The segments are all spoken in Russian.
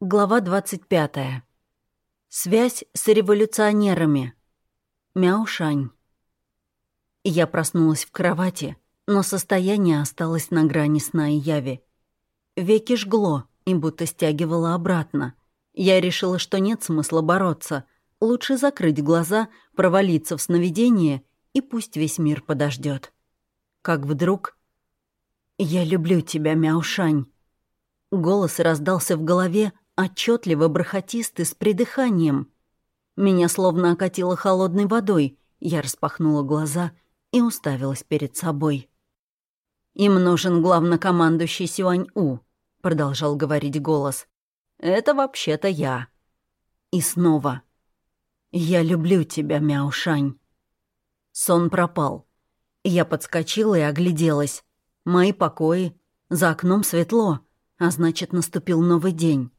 Глава 25. Связь с революционерами. Мяушань. Я проснулась в кровати, но состояние осталось на грани сна и яви. Веки жгло и будто стягивало обратно. Я решила, что нет смысла бороться. Лучше закрыть глаза, провалиться в сновидение, и пусть весь мир подождет. Как вдруг... «Я люблю тебя, Мяушань». Голос раздался в голове, отчетливо бархатистый, с придыханием. Меня словно окатило холодной водой. Я распахнула глаза и уставилась перед собой. «Им нужен главнокомандующий Сюань-У», — продолжал говорить голос. «Это вообще-то я». И снова. «Я люблю тебя, Мяушань». Сон пропал. Я подскочила и огляделась. Мои покои. За окном светло, а значит, наступил новый день.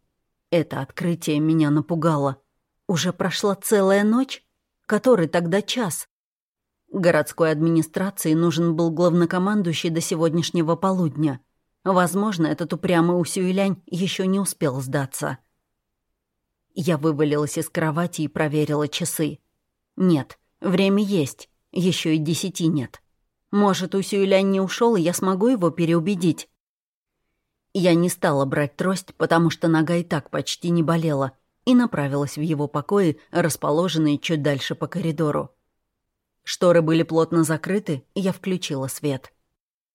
Это открытие меня напугало. Уже прошла целая ночь? Который тогда час? Городской администрации нужен был главнокомандующий до сегодняшнего полудня. Возможно, этот упрямый Усюэлянь еще не успел сдаться. Я вывалилась из кровати и проверила часы. Нет, время есть, еще и десяти нет. Может, Усюэлянь не ушел, и я смогу его переубедить. Я не стала брать трость, потому что нога и так почти не болела, и направилась в его покои, расположенные чуть дальше по коридору. Шторы были плотно закрыты, и я включила свет.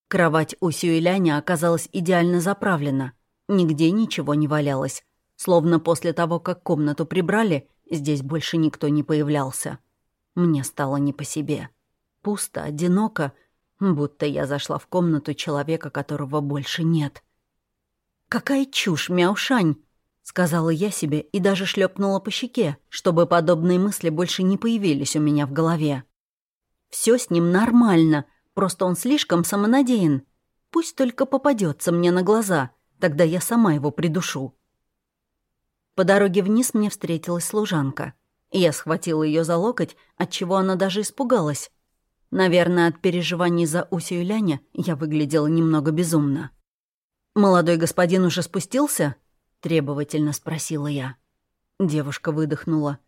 Кровать у Сюэляня оказалась идеально заправлена. Нигде ничего не валялось. Словно после того, как комнату прибрали, здесь больше никто не появлялся. Мне стало не по себе. Пусто, одиноко, будто я зашла в комнату человека, которого больше нет. «Какая чушь, Мяушань!» — сказала я себе и даже шлепнула по щеке, чтобы подобные мысли больше не появились у меня в голове. Все с ним нормально, просто он слишком самонадеян. Пусть только попадется мне на глаза, тогда я сама его придушу». По дороге вниз мне встретилась служанка. Я схватила ее за локоть, отчего она даже испугалась. Наверное, от переживаний за Усю и Ляня я выглядела немного безумно. «Молодой господин уже спустился?» — требовательно спросила я. Девушка выдохнула.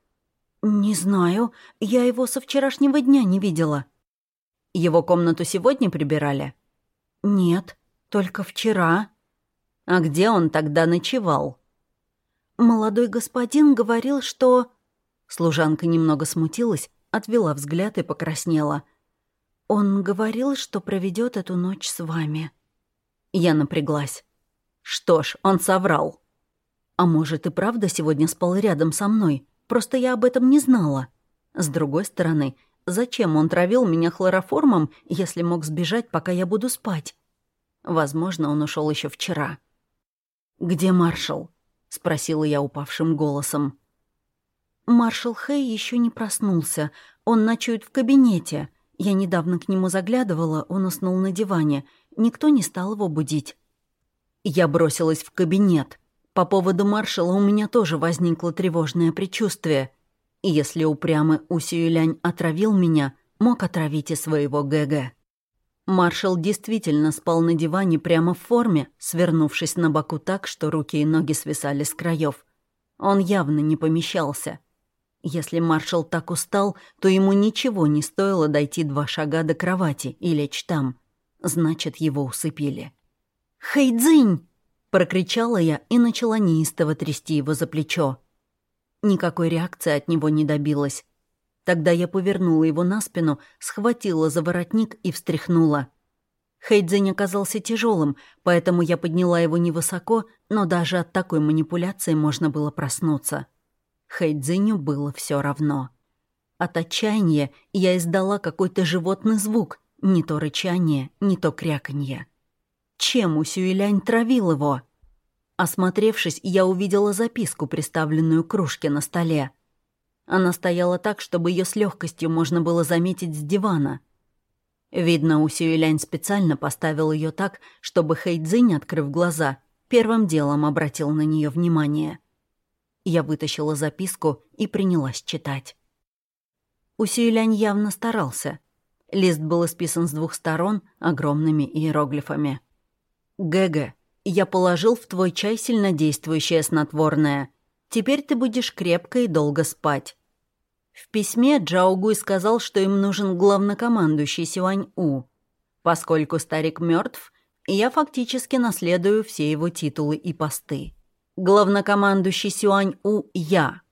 «Не знаю. Я его со вчерашнего дня не видела». «Его комнату сегодня прибирали?» «Нет, только вчера». «А где он тогда ночевал?» «Молодой господин говорил, что...» Служанка немного смутилась, отвела взгляд и покраснела. «Он говорил, что проведет эту ночь с вами». Я напряглась. Что ж, он соврал. А может, и правда сегодня спал рядом со мной? Просто я об этом не знала. С другой стороны, зачем он травил меня хлороформом, если мог сбежать, пока я буду спать? Возможно, он ушел еще вчера. «Где маршал?» — спросила я упавшим голосом. «Маршал Хэй еще не проснулся. Он ночует в кабинете. Я недавно к нему заглядывала, он уснул на диване. Никто не стал его будить. Я бросилась в кабинет. По поводу маршала у меня тоже возникло тревожное предчувствие. Если упрямый Усюэлянь отравил меня, мог отравить и своего ГГ. Маршал действительно спал на диване прямо в форме, свернувшись на боку так, что руки и ноги свисали с краев. Он явно не помещался. Если маршал так устал, то ему ничего не стоило дойти два шага до кровати и лечь там. Значит, его усыпили. «Хэйдзинь!» — прокричала я и начала неистово трясти его за плечо. Никакой реакции от него не добилась. Тогда я повернула его на спину, схватила за воротник и встряхнула. Хэйдзинь оказался тяжелым, поэтому я подняла его невысоко, но даже от такой манипуляции можно было проснуться. Хэйдзиню было все равно. От отчаяния я издала какой-то животный звук, не то рычание, не то кряканье. Чем Усюэлянь травил его? Осмотревшись, я увидела записку, приставленную к кружке на столе. Она стояла так, чтобы ее с легкостью можно было заметить с дивана. Видно, Усюэлянь специально поставил ее так, чтобы Хэйдзинь, открыв глаза, первым делом обратил на нее внимание. Я вытащила записку и принялась читать. Усюэлянь явно старался. Лист был исписан с двух сторон огромными иероглифами. «ГГ. Я положил в твой чай сильнодействующее снотворное. Теперь ты будешь крепко и долго спать. В письме Джао Гуй сказал, что им нужен главнокомандующий Сюань-У. Поскольку старик мертв, я фактически наследую все его титулы и посты. Главнокомандующий Сюань-У — я.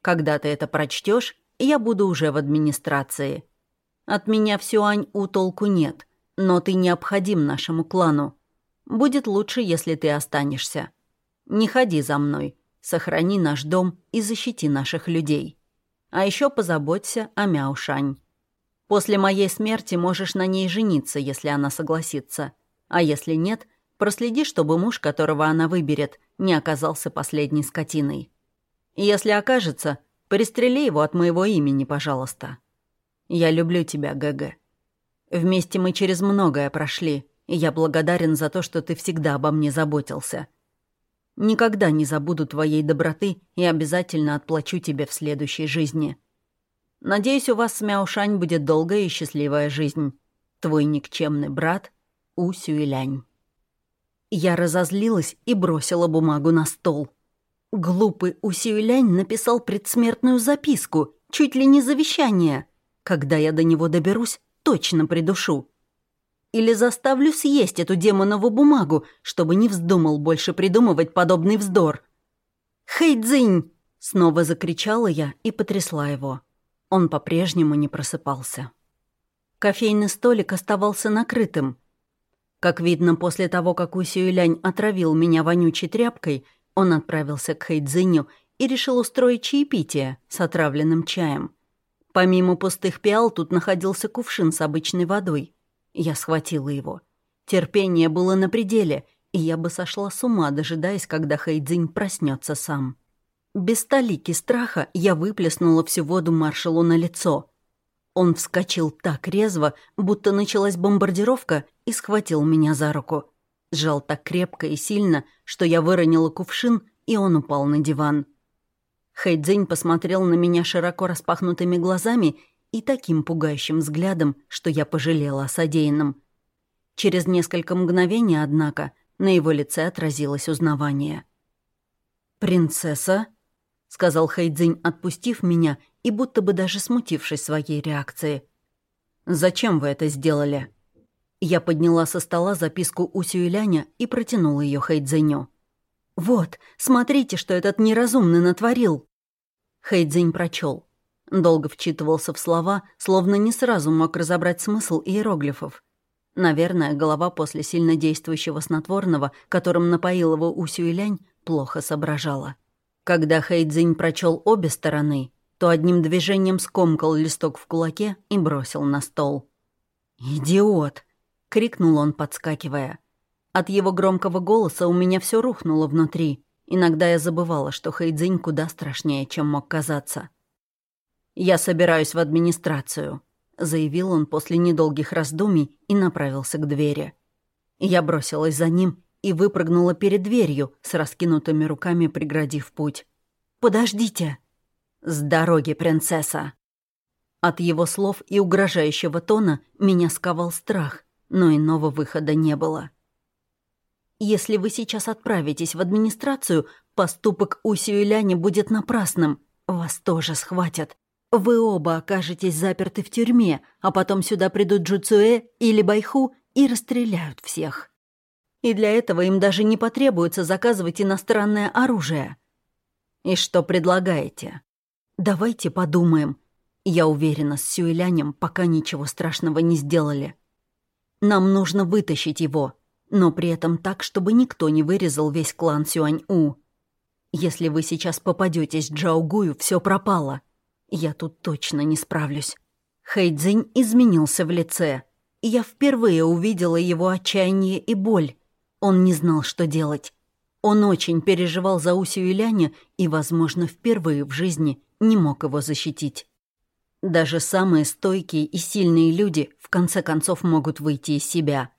Когда ты это прочтешь, я буду уже в администрации. От меня в Сюань-У толку нет, но ты необходим нашему клану. Будет лучше, если ты останешься. Не ходи за мной, сохрани наш дом и защити наших людей. А еще позаботься о Мяушань. После моей смерти можешь на ней жениться, если она согласится. А если нет, проследи, чтобы муж, которого она выберет, не оказался последней скотиной. Если окажется, пристрели его от моего имени, пожалуйста. Я люблю тебя, ГГ. Вместе мы через многое прошли, и я благодарен за то, что ты всегда обо мне заботился. Никогда не забуду твоей доброты и обязательно отплачу тебе в следующей жизни. Надеюсь, у вас с Мяушань будет долгая и счастливая жизнь. Твой никчемный брат У Сюэлянь. Я разозлилась и бросила бумагу на стол. Глупый У Сюэлянь написал предсмертную записку, чуть ли не завещание. Когда я до него доберусь, точно придушу. Или заставлю съесть эту демонову бумагу, чтобы не вздумал больше придумывать подобный вздор. «Хэйдзинь!» — снова закричала я и потрясла его. Он по-прежнему не просыпался. Кофейный столик оставался накрытым. Как видно, после того, как Усюэлянь отравил меня вонючей тряпкой, он отправился к Хэйдзиню и решил устроить чаепитие с отравленным чаем. Помимо пустых пиал тут находился кувшин с обычной водой — я схватила его. Терпение было на пределе, и я бы сошла с ума, дожидаясь, когда Хайдзинь проснется сам. Без столики страха я выплеснула всю воду маршалу на лицо. Он вскочил так резво, будто началась бомбардировка, и схватил меня за руку. Сжал так крепко и сильно, что я выронила кувшин, и он упал на диван. Хайдзинь посмотрел на меня широко распахнутыми глазами и таким пугающим взглядом, что я пожалела о содеянном. Через несколько мгновений, однако, на его лице отразилось узнавание. «Принцесса?» — сказал Хайдзинь, отпустив меня и будто бы даже смутившись своей реакции. «Зачем вы это сделали?» Я подняла со стола записку у Сюэляня и протянула ее Хайдзиню. «Вот, смотрите, что этот неразумный натворил!» Хайдзинь прочел. Долго вчитывался в слова, словно не сразу мог разобрать смысл иероглифов. Наверное, голова после сильно действующего снотворного, которым напоил его Усю и Лянь, плохо соображала. Когда Хэйдзинь прочел обе стороны, то одним движением скомкал листок в кулаке и бросил на стол. «Идиот!» — крикнул он, подскакивая. От его громкого голоса у меня все рухнуло внутри. Иногда я забывала, что Хэйдзинь куда страшнее, чем мог казаться. «Я собираюсь в администрацию», — заявил он после недолгих раздумий и направился к двери. Я бросилась за ним и выпрыгнула перед дверью, с раскинутыми руками преградив путь. «Подождите!» «С дороги, принцесса!» От его слов и угрожающего тона меня сковал страх, но иного выхода не было. «Если вы сейчас отправитесь в администрацию, поступок Усю и Ляни будет напрасным. Вас тоже схватят. Вы оба окажетесь заперты в тюрьме, а потом сюда придут Джуцуэ или Байху и расстреляют всех. И для этого им даже не потребуется заказывать иностранное оружие. И что предлагаете? Давайте подумаем. Я уверена, с Сюэлянем пока ничего страшного не сделали. Нам нужно вытащить его, но при этом так, чтобы никто не вырезал весь клан Сюань-У. Если вы сейчас попадетесь Джаогую, все пропало — я тут точно не справлюсь. Хэйдзинь изменился в лице. Я впервые увидела его отчаяние и боль. Он не знал, что делать. Он очень переживал за Усю и Ляня и, возможно, впервые в жизни не мог его защитить. Даже самые стойкие и сильные люди в конце концов могут выйти из себя.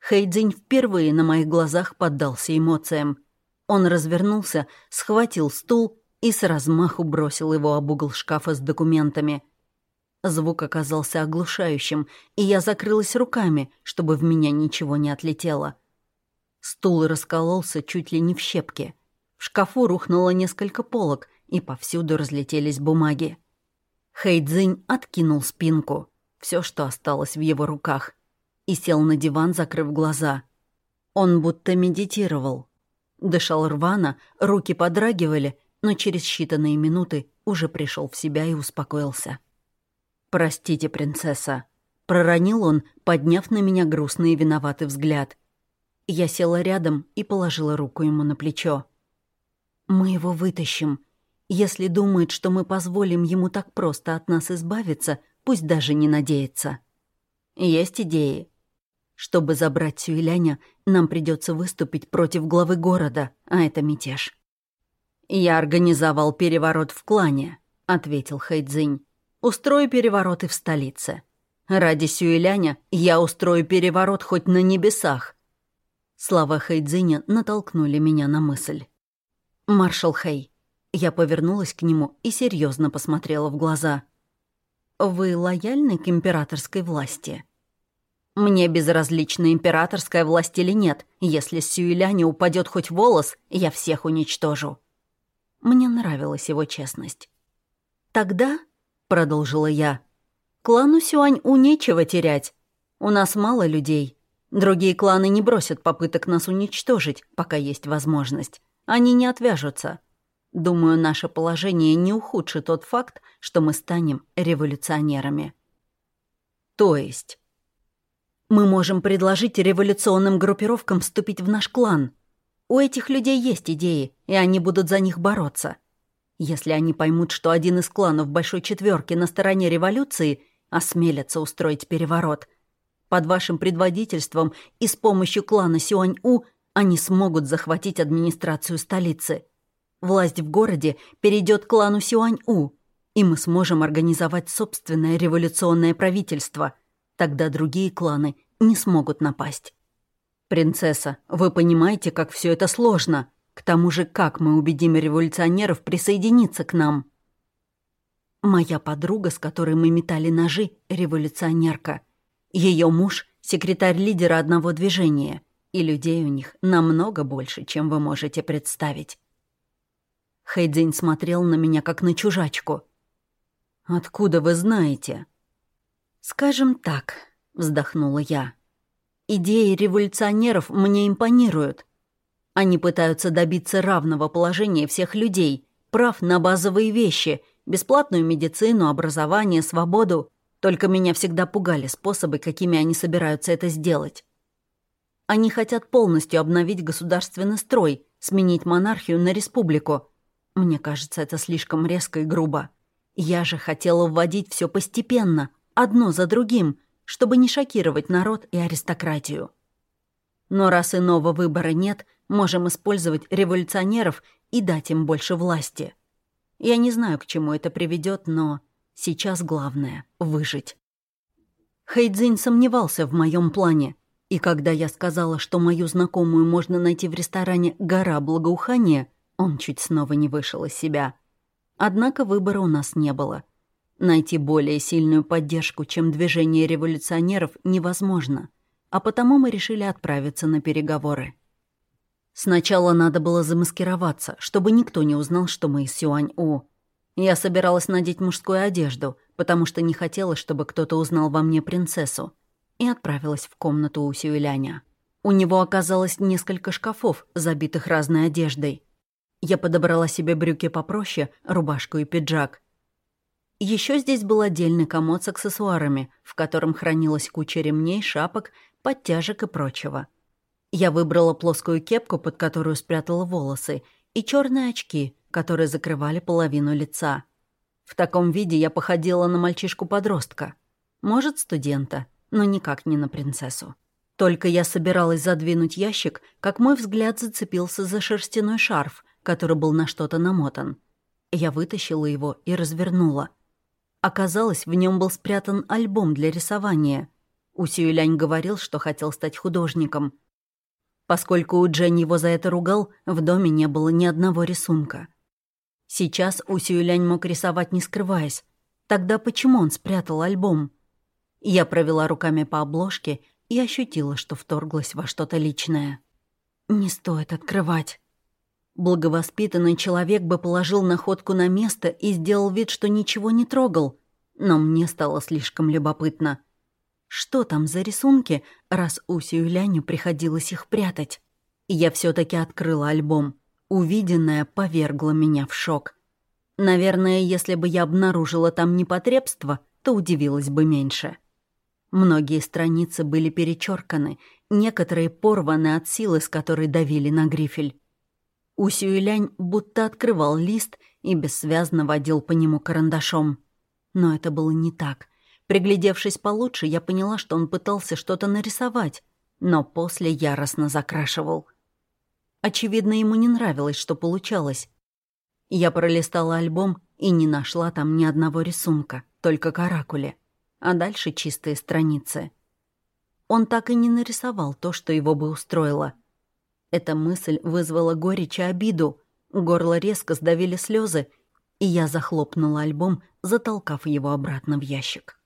Хэйдзинь впервые на моих глазах поддался эмоциям. Он развернулся, схватил стул и с размаху бросил его об угол шкафа с документами. Звук оказался оглушающим, и я закрылась руками, чтобы в меня ничего не отлетело. Стул раскололся чуть ли не в щепки. В шкафу рухнуло несколько полок, и повсюду разлетелись бумаги. Хэйдзинь откинул спинку, все, что осталось в его руках, и сел на диван, закрыв глаза. Он будто медитировал. Дышал рвано, руки подрагивали, но через считанные минуты уже пришел в себя и успокоился. «Простите, принцесса», — проронил он, подняв на меня грустный и виноватый взгляд. Я села рядом и положила руку ему на плечо. «Мы его вытащим. Если думает, что мы позволим ему так просто от нас избавиться, пусть даже не надеется. Есть идеи. Чтобы забрать Сюэляня, нам придется выступить против главы города, а это мятеж». «Я организовал переворот в клане», — ответил Хэйдзинь. Устрою перевороты в столице. Ради Сюэляня я устрою переворот хоть на небесах. Слова Хэйдзиня натолкнули меня на мысль. «Маршал Хэй». Я повернулась к нему и серьезно посмотрела в глаза. «Вы лояльны к императорской власти?» «Мне безразлична императорская власть или нет. Если с Сюэляня упадет хоть волос, я всех уничтожу». Мне нравилась его честность. «Тогда продолжила я. «Клану Сюань-У нечего терять. У нас мало людей. Другие кланы не бросят попыток нас уничтожить, пока есть возможность. Они не отвяжутся. Думаю, наше положение не ухудшит тот факт, что мы станем революционерами». «То есть?» «Мы можем предложить революционным группировкам вступить в наш клан. У этих людей есть идеи, и они будут за них бороться. Если они поймут, что один из кланов Большой Четверки на стороне революции, осмелятся устроить переворот. Под вашим предводительством и с помощью клана Сюань-У они смогут захватить администрацию столицы. Власть в городе перейдет клану Сюань-У, и мы сможем организовать собственное революционное правительство. Тогда другие кланы не смогут напасть. «Принцесса, вы понимаете, как все это сложно?» К тому же, как мы убедим революционеров присоединиться к нам? Моя подруга, с которой мы метали ножи, революционерка. Ее муж — секретарь лидера одного движения, и людей у них намного больше, чем вы можете представить. Хэйдзинь смотрел на меня, как на чужачку. «Откуда вы знаете?» «Скажем так», — вздохнула я. «Идеи революционеров мне импонируют. Они пытаются добиться равного положения всех людей, прав на базовые вещи, бесплатную медицину, образование, свободу. Только меня всегда пугали способы, какими они собираются это сделать. Они хотят полностью обновить государственный строй, сменить монархию на республику. Мне кажется, это слишком резко и грубо. Я же хотела вводить все постепенно, одно за другим, чтобы не шокировать народ и аристократию. Но раз иного выбора нет, можем использовать революционеров и дать им больше власти. Я не знаю, к чему это приведет, но сейчас главное — выжить. Хэйдзинь сомневался в моем плане, и когда я сказала, что мою знакомую можно найти в ресторане «Гора благоухания», он чуть снова не вышел из себя. Однако выбора у нас не было. Найти более сильную поддержку, чем движение революционеров, невозможно, а потому мы решили отправиться на переговоры. Сначала надо было замаскироваться, чтобы никто не узнал, что мы из Сюань-У. Я собиралась надеть мужскую одежду, потому что не хотела, чтобы кто-то узнал во мне принцессу, и отправилась в комнату у Сюэляня. У него оказалось несколько шкафов, забитых разной одеждой. Я подобрала себе брюки попроще, рубашку и пиджак. Еще здесь был отдельный комод с аксессуарами, в котором хранилась куча ремней, шапок, подтяжек и прочего — я выбрала плоскую кепку, под которую спрятала волосы, и черные очки, которые закрывали половину лица. В таком виде я походила на мальчишку-подростка. Может, студента, но никак не на принцессу. Только я собиралась задвинуть ящик, как мой взгляд зацепился за шерстяной шарф, который был на что-то намотан. Я вытащила его и развернула. Оказалось, в нем был спрятан альбом для рисования. Усюэлянь говорил, что хотел стать художником — Поскольку у Джен его за это ругал, в доме не было ни одного рисунка. Сейчас Усюэлянь мог рисовать, не скрываясь. Тогда почему он спрятал альбом? Я провела руками по обложке и ощутила, что вторглась во что-то личное. «Не стоит открывать». Благовоспитанный человек бы положил находку на место и сделал вид, что ничего не трогал. Но мне стало слишком любопытно. Что там за рисунки, раз Усю и Ляню приходилось их прятать? Я все таки открыла альбом. Увиденное повергло меня в шок. Наверное, если бы я обнаружила там непотребство, то удивилась бы меньше. Многие страницы были перечерканы, некоторые порваны от силы, с которой давили на грифель. Усюэлянь будто открывал лист и бессвязно водил по нему карандашом. Но это было не так. Приглядевшись получше, я поняла, что он пытался что-то нарисовать, но после яростно закрашивал — Очевидно, ему не нравилось, что получалось. Я пролистала альбом и не нашла там ни одного рисунка, только каракули. А дальше чистые страницы. Он так и не нарисовал то, что его бы устроило. Эта мысль вызвала горечь и обиду. Горло резко сдавили слезы, и я захлопнула альбом, затолкав его обратно в ящик.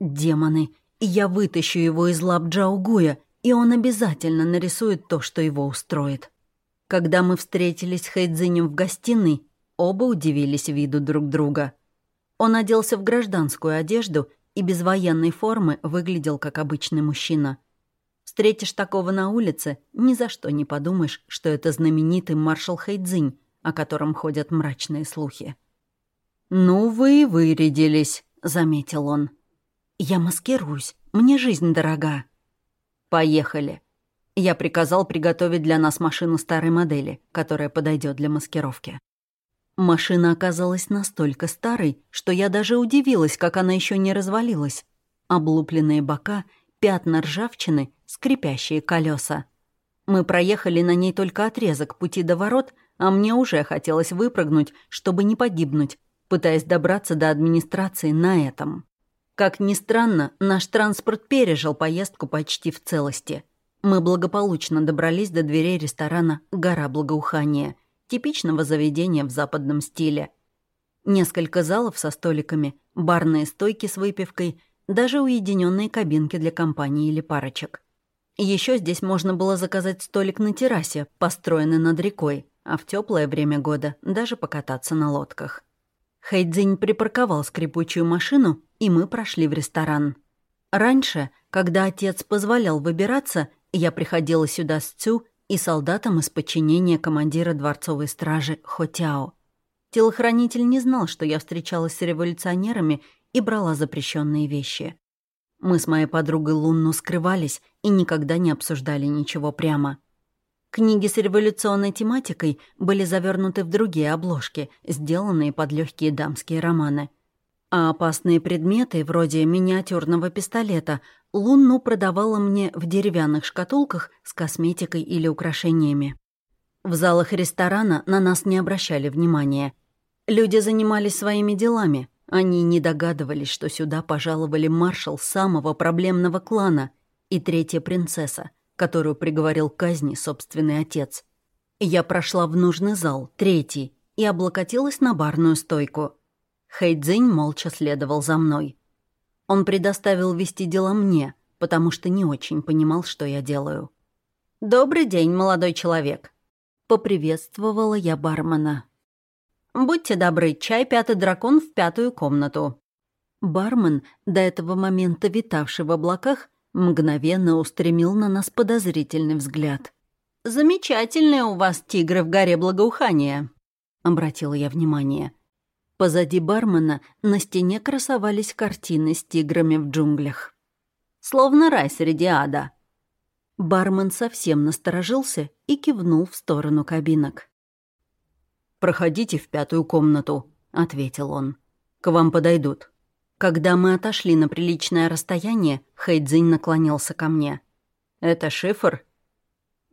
«Демоны! Я вытащу его из лап Джаугуя, и он обязательно нарисует то, что его устроит». Когда мы встретились с Хэйдзинем в гостиной, оба удивились виду друг друга. Он оделся в гражданскую одежду и без военной формы выглядел как обычный мужчина. Встретишь такого на улице, ни за что не подумаешь, что это знаменитый маршал Хэйдзинь, о котором ходят мрачные слухи. «Ну вы и вырядились», — заметил он. «Я маскируюсь, мне жизнь дорога». «Поехали», я приказал приготовить для нас машину старой модели, которая подойдет для маскировки. Машина оказалась настолько старой, что я даже удивилась, как она еще не развалилась. Облупленные бока, пятна ржавчины, скрипящие колеса. Мы проехали на ней только отрезок пути до ворот, а мне уже хотелось выпрыгнуть, чтобы не погибнуть, пытаясь добраться до администрации на этом. Как ни странно, наш транспорт пережил поездку почти в целости — мы благополучно добрались до дверей ресторана «Гора благоухания», типичного заведения в западном стиле. Несколько залов со столиками, барные стойки с выпивкой, даже уединенные кабинки для компании или парочек. Еще здесь можно было заказать столик на террасе, построенный над рекой, а в теплое время года даже покататься на лодках. Хайдзинь припарковал скрипучую машину, и мы прошли в ресторан. Раньше, когда отец позволял выбираться, я приходила сюда с Цю и солдатом из подчинения командира дворцовой стражи Хотяо. Телохранитель не знал, что я встречалась с революционерами и брала запрещенные вещи. Мы с моей подругой Лунну скрывались и никогда не обсуждали ничего прямо. Книги с революционной тематикой были завернуты в другие обложки, сделанные под легкие дамские романы. А опасные предметы, вроде миниатюрного пистолета, Лунну продавала мне в деревянных шкатулках с косметикой или украшениями. В залах ресторана на нас не обращали внимания. Люди занимались своими делами. Они не догадывались, что сюда пожаловали маршал самого проблемного клана и третья принцесса, которую приговорил к казни собственный отец. Я прошла в нужный зал, третий, и облокотилась на барную стойку. Хэйдзинь молча следовал за мной. Он предоставил вести дела мне, потому что не очень понимал, что я делаю. «Добрый день, молодой человек», — поприветствовала я бармена. «Будьте добры, чай «Пятый дракон» в пятую комнату». Бармен, до этого момента витавший в облаках, мгновенно устремил на нас подозрительный взгляд. «Замечательные у вас тигры в горе благоухания», — обратила я внимание. Позади бармена на стене красовались картины с тиграми в джунглях. Словно рай среди ада. Бармен совсем насторожился и кивнул в сторону кабинок. «Проходите в пятую комнату», — ответил он. «К вам подойдут». Когда мы отошли на приличное расстояние, Хэйдзинь наклонился ко мне. «Это шифр?»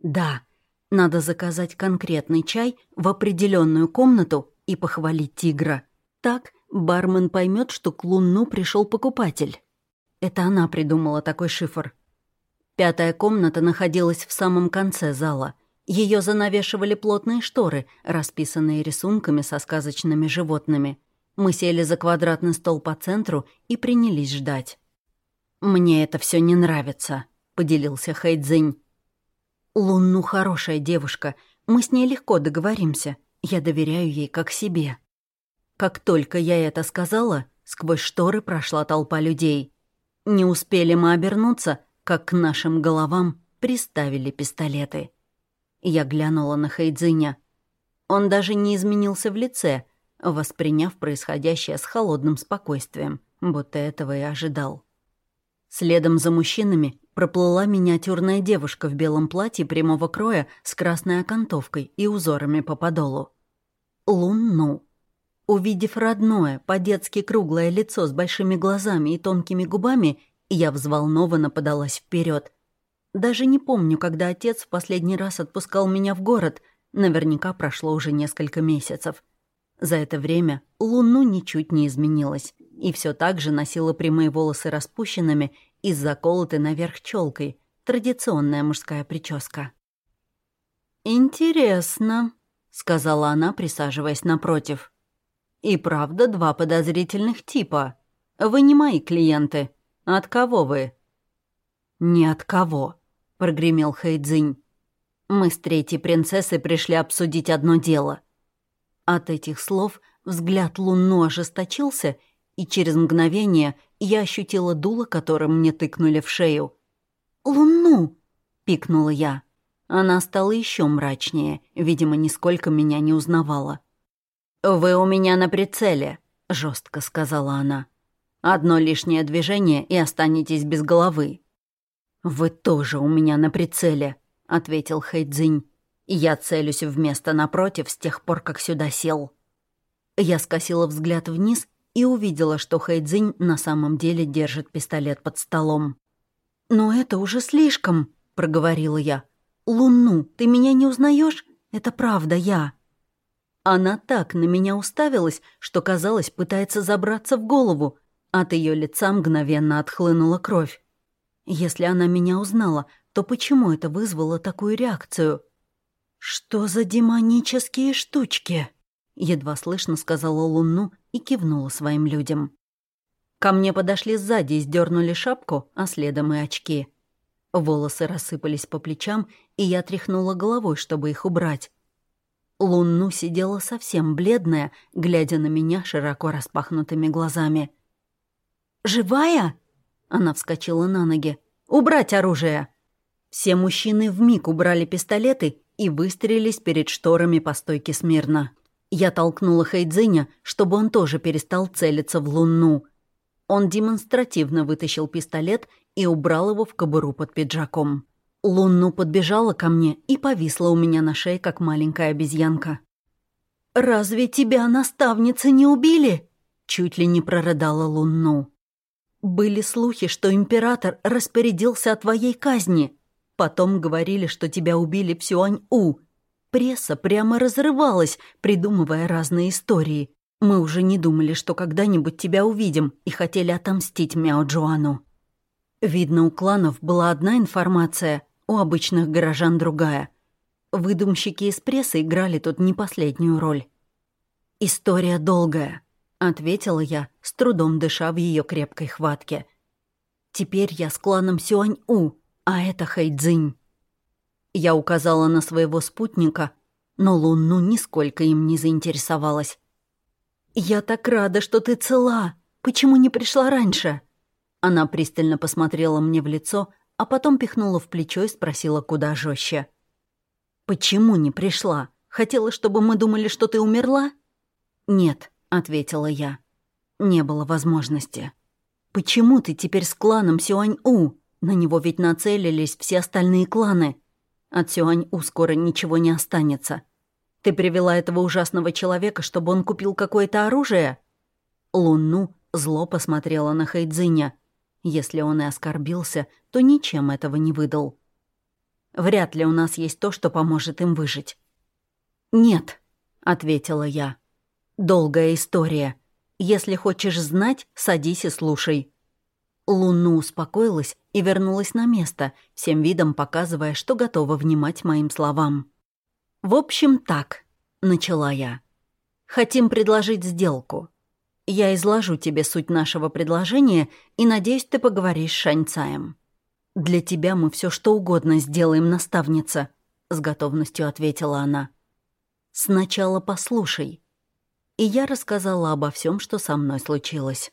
«Да. Надо заказать конкретный чай в определенную комнату и похвалить тигра. Так бармен поймет, что к Луну пришел покупатель. Это она придумала такой шифр. Пятая комната находилась в самом конце зала. Ее занавешивали плотные шторы, расписанные рисунками со сказочными животными. Мы сели за квадратный стол по центру и принялись ждать. «Мне это все не нравится», — поделился Хэйдзинь. Лунну хорошая девушка, мы с ней легко договоримся. Я доверяю ей как себе. Как только я это сказала, сквозь шторы прошла толпа людей. Не успели мы обернуться, как к нашим головам приставили пистолеты. Я глянула на Хайдзиня. Он даже не изменился в лице, восприняв происходящее с холодным спокойствием, будто этого и ожидал. Следом за мужчинами проплыла миниатюрная девушка в белом платье прямого кроя с красной окантовкой и узорами по подолу. Лунну. Увидев родное, по-детски круглое лицо с большими глазами и тонкими губами, я взволнованно подалась вперед. Даже не помню, когда отец в последний раз отпускал меня в город. Наверняка прошло уже несколько месяцев. За это время Луну ничуть не изменилась и все так же носила прямые волосы распущенными и заколоты наверх челкой. Традиционная мужская прическа. «Интересно», — сказала она, присаживаясь напротив. «И правда два подозрительных типа. Вы не мои клиенты. От кого вы?» «Ни от кого», — прогремел Хэйдзинь. «Мы с третьей принцессой пришли обсудить одно дело». От этих слов взгляд Луну ожесточился, и через мгновение я ощутила дуло, которым мне тыкнули в шею. «Луну!» — пикнула я. Она стала еще мрачнее, видимо, нисколько меня не узнавала. «Вы у меня на прицеле», — жестко сказала она. «Одно лишнее движение, и останетесь без головы». «Вы тоже у меня на прицеле», — ответил Хэйдзинь. «Я целюсь в место напротив с тех пор, как сюда сел». Я скосила взгляд вниз и увидела, что Хэйдзинь на самом деле держит пистолет под столом. «Но это уже слишком», — проговорила я. «Луну, ты меня не узнаешь? Это правда я». Она так на меня уставилась, что, казалось, пытается забраться в голову. От ее лица мгновенно отхлынула кровь. Если она меня узнала, то почему это вызвало такую реакцию? «Что за демонические штучки?» Едва слышно сказала Луну и кивнула своим людям. Ко мне подошли сзади и сдернули шапку, а следом и очки. Волосы рассыпались по плечам, и я тряхнула головой, чтобы их убрать. Луну сидела совсем бледная, глядя на меня широко распахнутыми глазами. «Живая?» Она вскочила на ноги. «Убрать оружие!» Все мужчины вмиг убрали пистолеты и выстрелились перед шторами по стойке смирно. Я толкнула Хайдзиня, чтобы он тоже перестал целиться в луну. Он демонстративно вытащил пистолет и убрал его в кобуру под пиджаком. Лунну подбежала ко мне и повисла у меня на шее, как маленькая обезьянка. «Разве тебя, наставницы, не убили?» Чуть ли не прорыдала Лунну. «Были слухи, что император распорядился о твоей казни. Потом говорили, что тебя убили в Сюань-У. Пресса прямо разрывалась, придумывая разные истории. Мы уже не думали, что когда-нибудь тебя увидим, и хотели отомстить Мяо Джуану. Видно, у кланов была одна информация, у обычных горожан другая. Выдумщики из прессы играли тут не последнюю роль. «История долгая», — ответила я, с трудом дыша в ее крепкой хватке. «Теперь я с кланом Сюань-У, а это Хайдзинь». Я указала на своего спутника, но Лунну нисколько им не заинтересовалась. «Я так рада, что ты цела! Почему не пришла раньше?» Она пристально посмотрела мне в лицо, а потом пихнула в плечо и спросила куда жестче. «Почему не пришла? Хотела, чтобы мы думали, что ты умерла?» «Нет», — ответила я. «Не было возможности». «Почему ты теперь с кланом Сюань-У? На него ведь нацелились все остальные кланы. От Сюань-У скоро ничего не останется. Ты привела этого ужасного человека, чтобы он купил какое-то оружие?» Луну зло посмотрела на Хайдзиня. Если он и оскорбился, то ничем этого не выдал. Вряд ли у нас есть то, что поможет им выжить. «Нет», — ответила я. «Долгая история. Если хочешь знать, садись и слушай». Луну успокоилась и вернулась на место, всем видом показывая, что готова внимать моим словам. «В общем, так», — начала я. «Хотим предложить сделку. Я изложу тебе суть нашего предложения и надеюсь, ты поговоришь с Шаньцаем». «Для тебя мы все что угодно сделаем, наставница», — с готовностью ответила она. «Сначала послушай». И я рассказала обо всем, что со мной случилось.